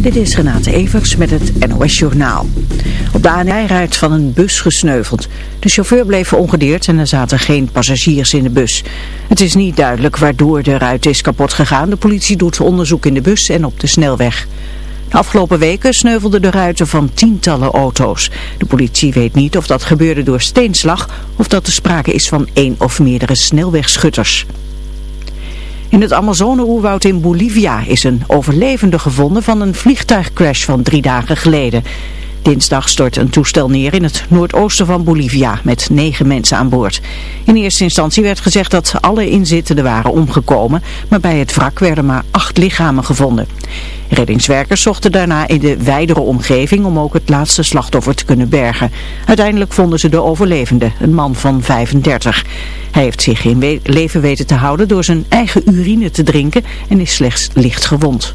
Dit is Renate Evers met het NOS Journaal. Op de ANI rijdt van een bus gesneuveld. De chauffeur bleef ongedeerd en er zaten geen passagiers in de bus. Het is niet duidelijk waardoor de ruit is kapot gegaan. De politie doet onderzoek in de bus en op de snelweg. De afgelopen weken sneuvelden de ruiten van tientallen auto's. De politie weet niet of dat gebeurde door steenslag of dat er sprake is van één of meerdere snelwegschutters. In het Amazone-oerwoud in Bolivia is een overlevende gevonden van een vliegtuigcrash van drie dagen geleden. Dinsdag stort een toestel neer in het noordoosten van Bolivia met negen mensen aan boord. In eerste instantie werd gezegd dat alle inzittenden waren omgekomen, maar bij het wrak werden maar acht lichamen gevonden. Reddingswerkers zochten daarna in de wijdere omgeving om ook het laatste slachtoffer te kunnen bergen. Uiteindelijk vonden ze de overlevende, een man van 35. Hij heeft zich in leven weten te houden door zijn eigen urine te drinken en is slechts licht gewond.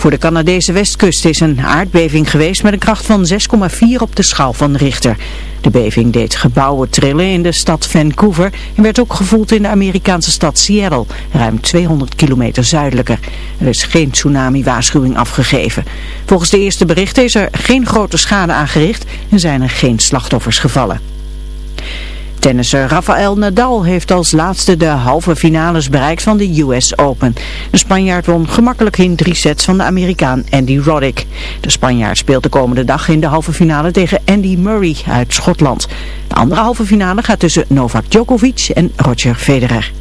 Voor de Canadese westkust is een aardbeving geweest met een kracht van 6,4 op de schaal van Richter. De beving deed gebouwen trillen in de stad Vancouver en werd ook gevoeld in de Amerikaanse stad Seattle, ruim 200 kilometer zuidelijker. Er is geen tsunami-waarschuwing afgegeven. Volgens de eerste berichten is er geen grote schade aangericht en zijn er geen slachtoffers gevallen. Tennisser Rafael Nadal heeft als laatste de halve finales bereikt van de US Open. De Spanjaard won gemakkelijk in drie sets van de Amerikaan Andy Roddick. De Spanjaard speelt de komende dag in de halve finale tegen Andy Murray uit Schotland. De andere halve finale gaat tussen Novak Djokovic en Roger Federer.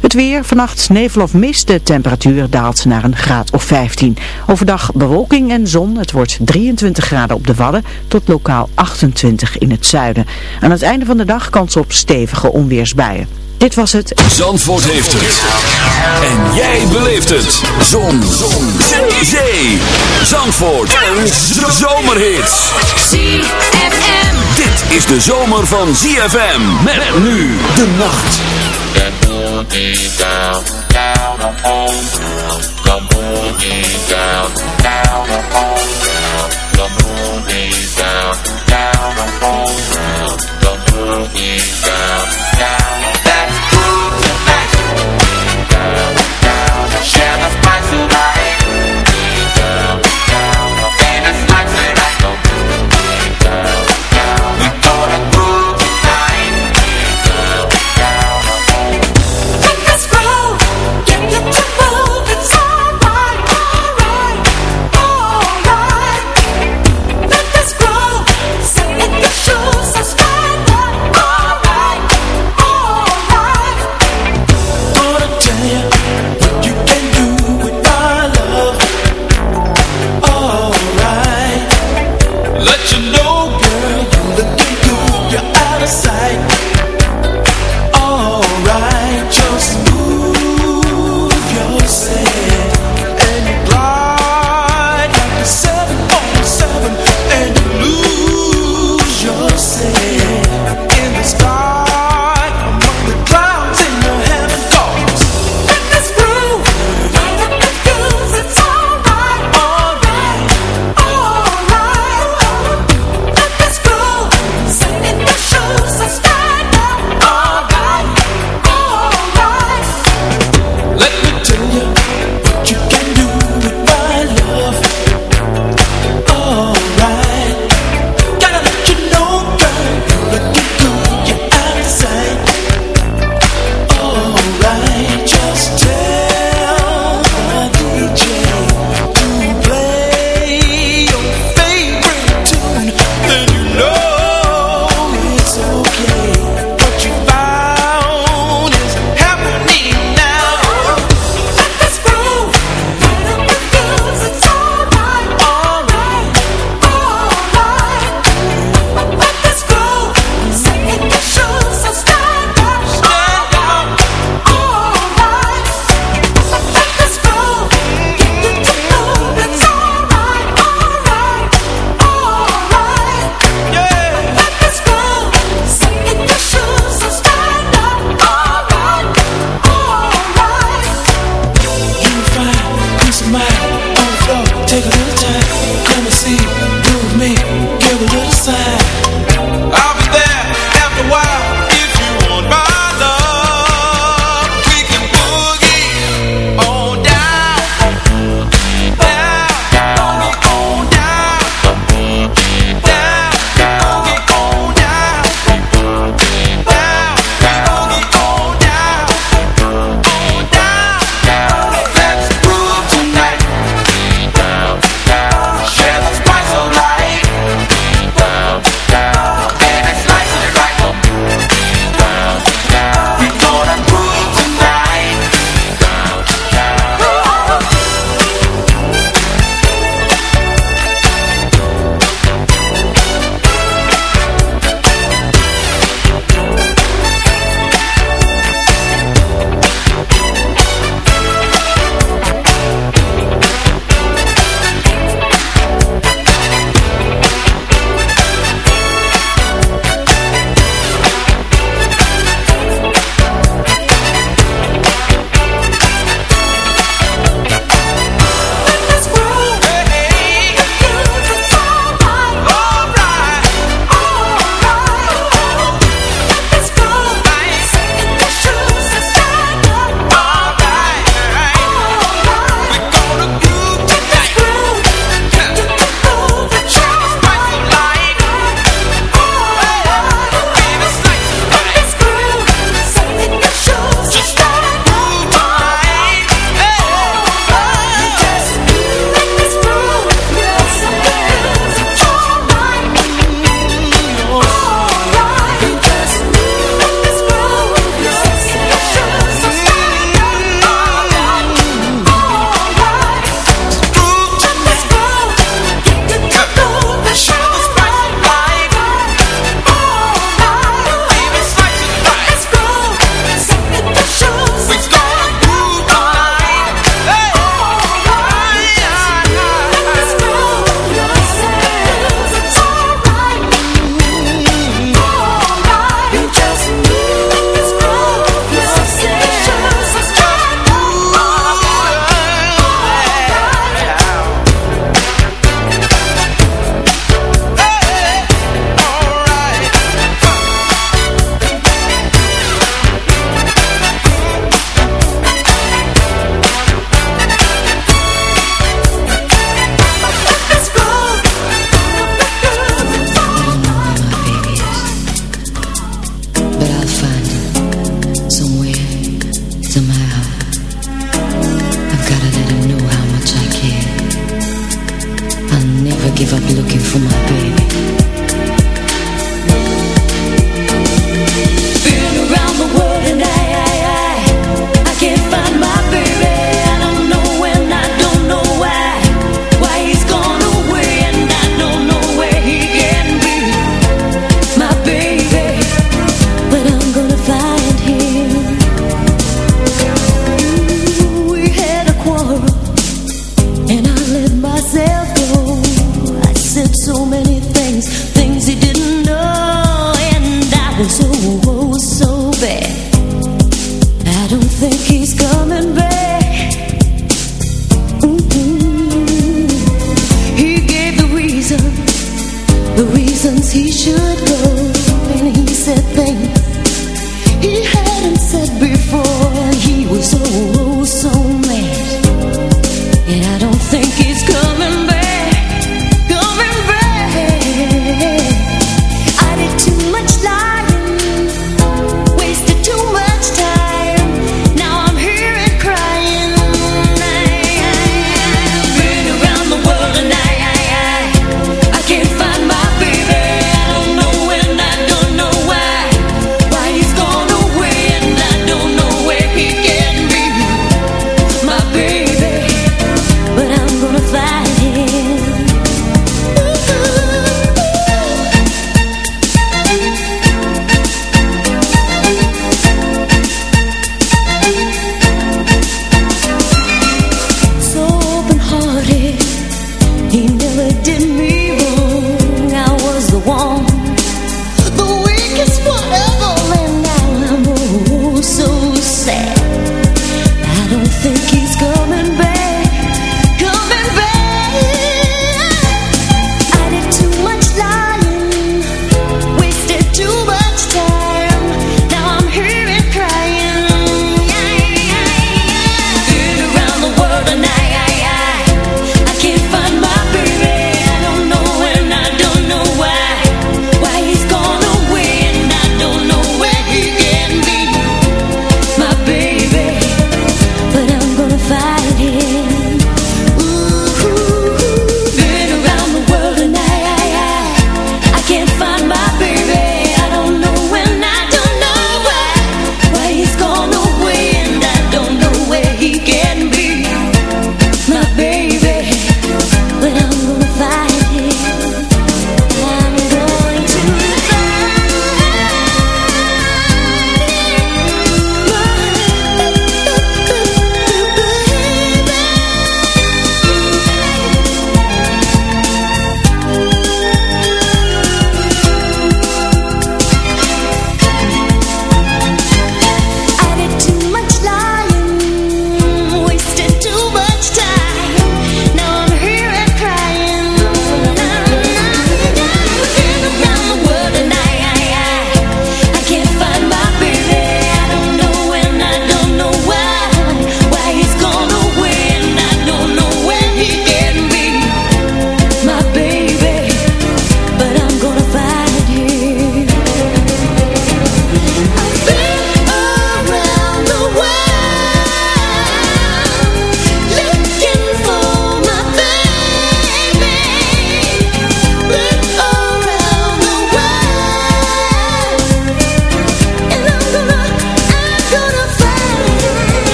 Het weer, vannacht nevel of mist, de temperatuur daalt naar een graad of 15. Overdag bewolking en zon, het wordt 23 graden op de Wadden tot lokaal 28 in het zuiden. Aan het einde van de dag kans op stevige onweersbuien. Dit was het. Zandvoort heeft het. En jij beleeft het. Zon. zon. Zee. Zee. Zandvoort. Een zomerhit. ZFM. Dit is de zomer van ZFM. Met nu de nacht. moving down, down down. home down, the down, down, down the home down, the moving down, down the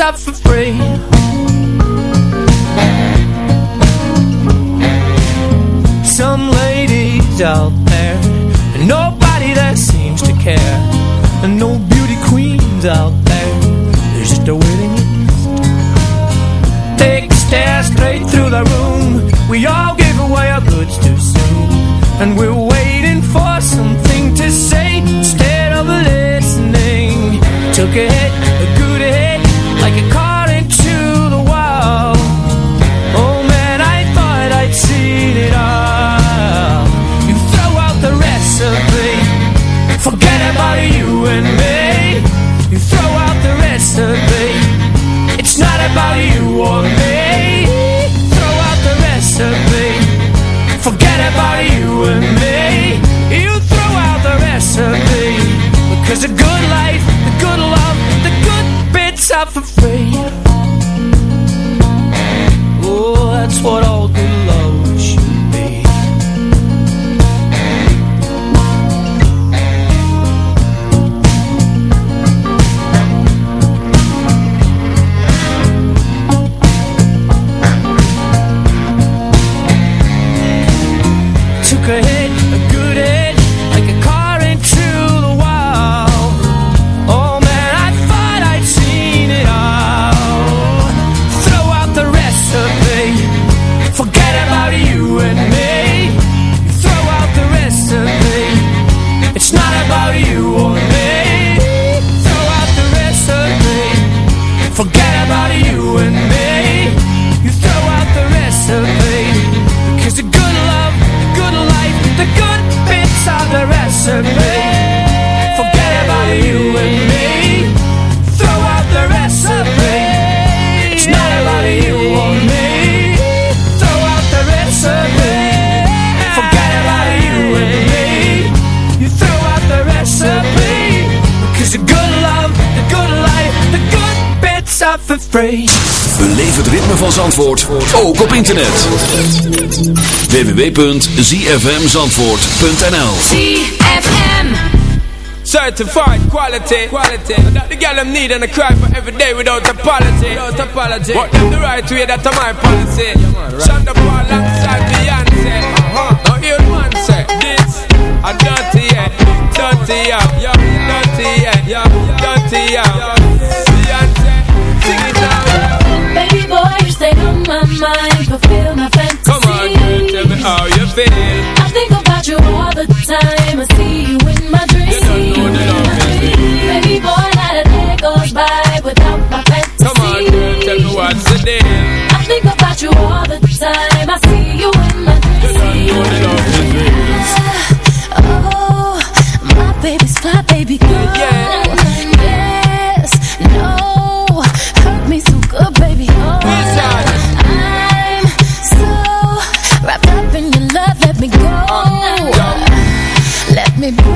are for free. Some ladies out the recipe. Forget about you and me. Throw out the recipe. It's not about you or me. Throw out the recipe. Forget about you and me. You throw out the recipe. Because the good love, the good life, the good bits are for free. Beleef het ritme van Zandvoort, ook op internet. www.zfmzandvoort.nl ZFM. Certified quality, quality. That the girl them need and I cry for every day without apology. Without apology. But them the right way, that's my policy. Shonda Paul alongside Beyonce. Uh-huh. Now hear one say this, a dirty yeah, dirty yeah, yeah, dirty yeah, yeah, dirty yeah. Beyonce, sing it now. Baby boy, you stay on my mind, fulfill my fantasy. Come on, girl, tell me how you feel. I think about you me what's the deal. I think about you all the time. I see you in my You don't know the love is real. dreams. Oh, my baby's fly, baby girl. Yeah. Yes, no, hurt me so good, baby. Oh, I'm so wrapped up in your love. Let me go. Oh, Let me breathe.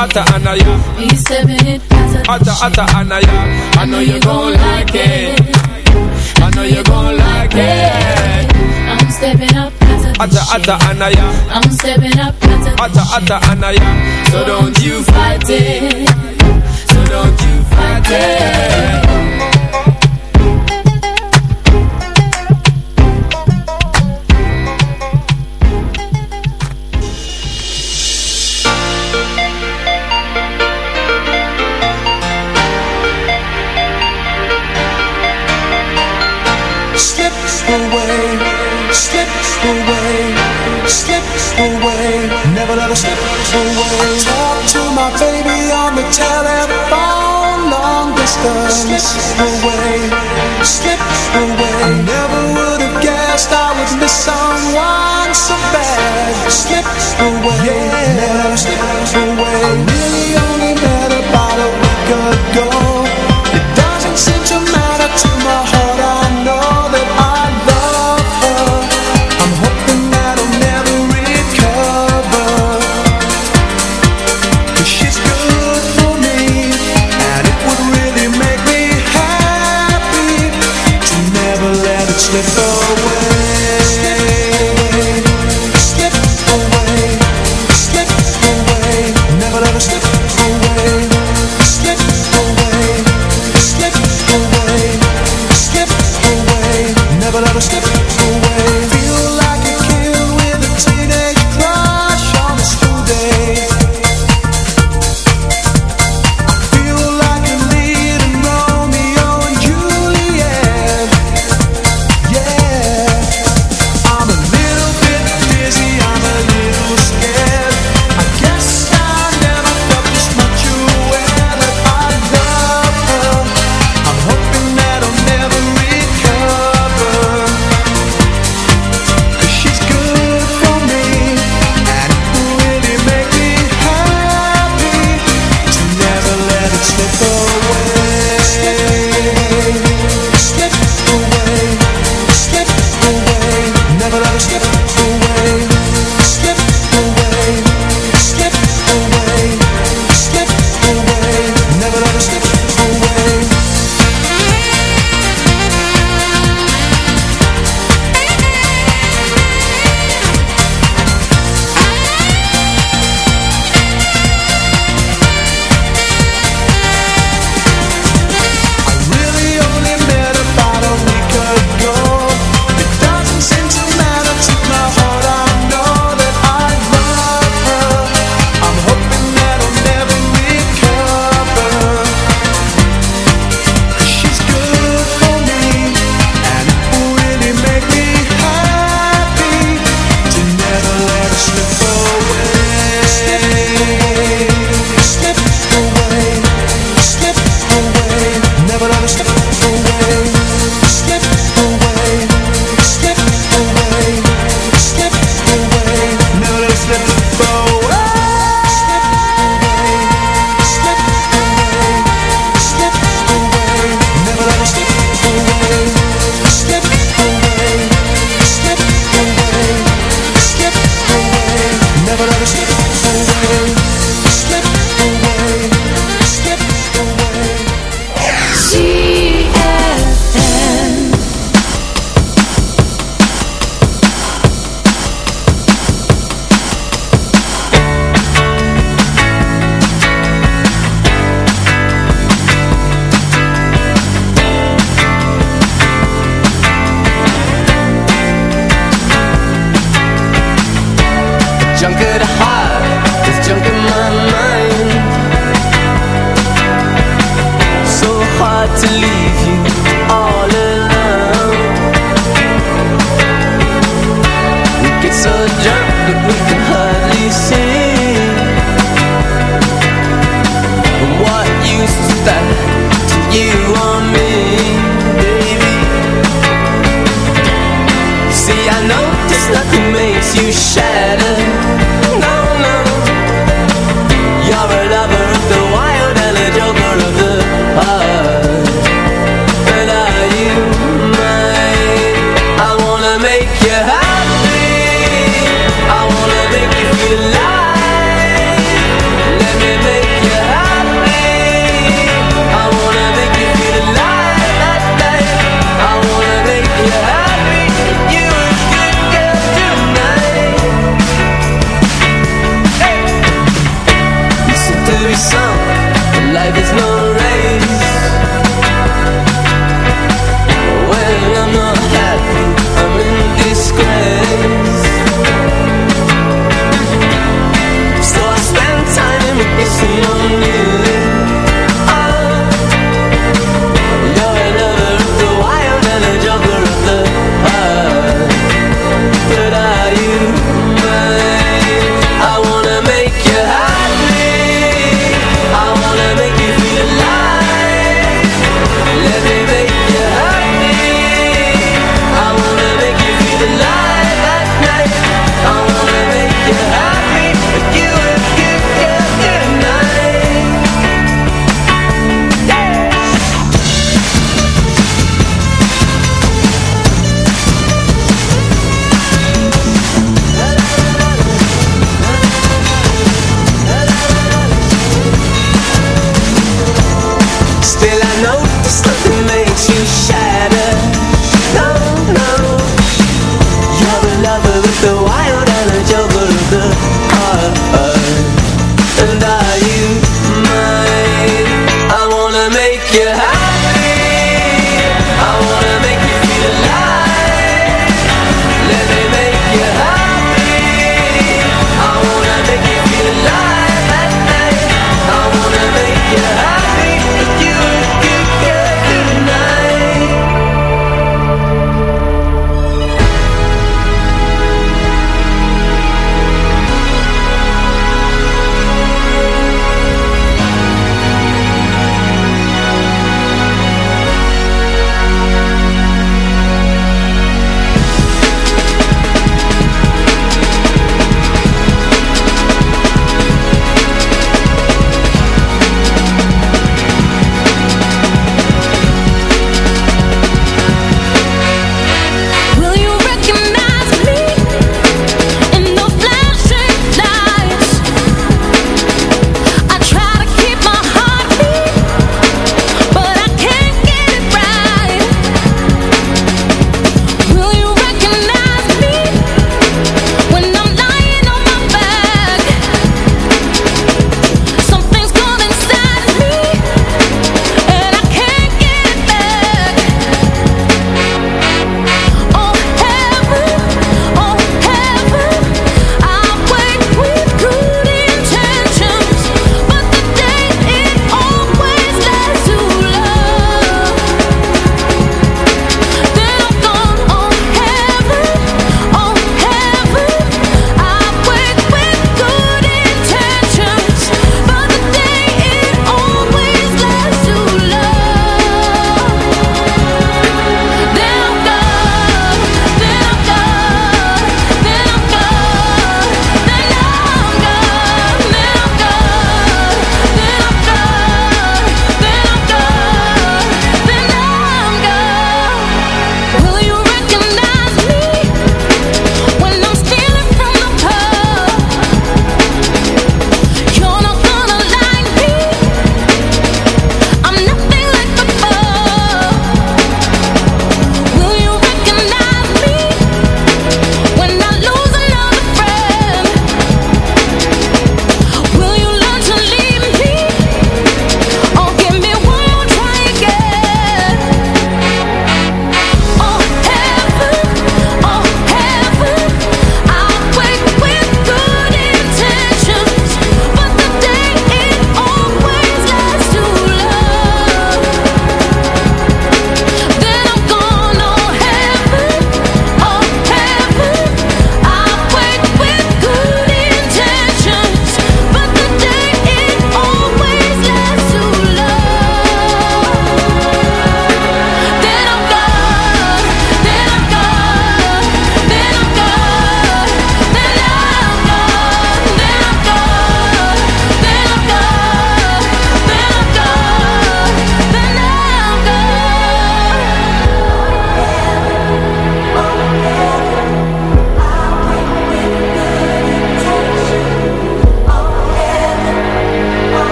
atta anaya. We stepping it hotter atta anaya. I know you gon' like it. I know you gon' like it. I'm stepping up. Atta atta anaya. I'm stepping up. Atta atta anaya. So don't you fight it. So don't you fight it. away, slipped away. I never would have guessed I would miss someone so bad. Slipped away, never slipped away.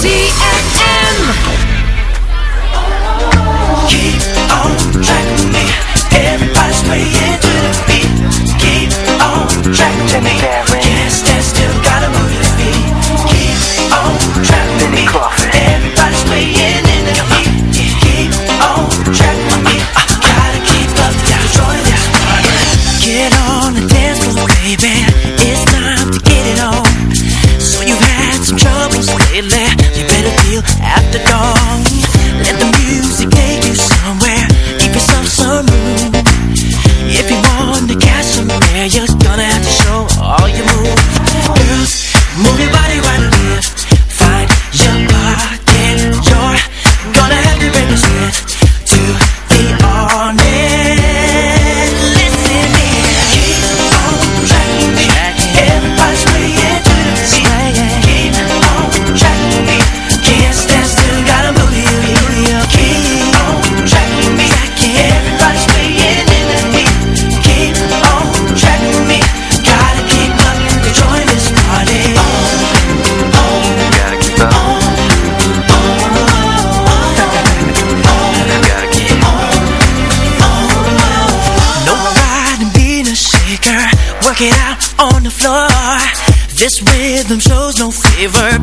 ZFM. Keep on track me. Everybody's playing to the beat. Keep on track me. Can't still, gotta move your feet. Keep on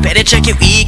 Better check your ego.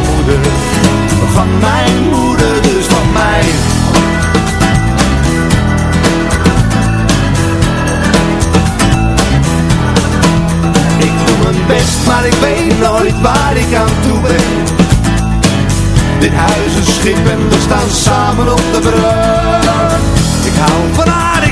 Van mijn moeder, dus van mij. Ik doe mijn best, maar ik weet nooit waar ik aan toe ben. Dit huis een schip en we staan samen op de brug. Ik hou van haar,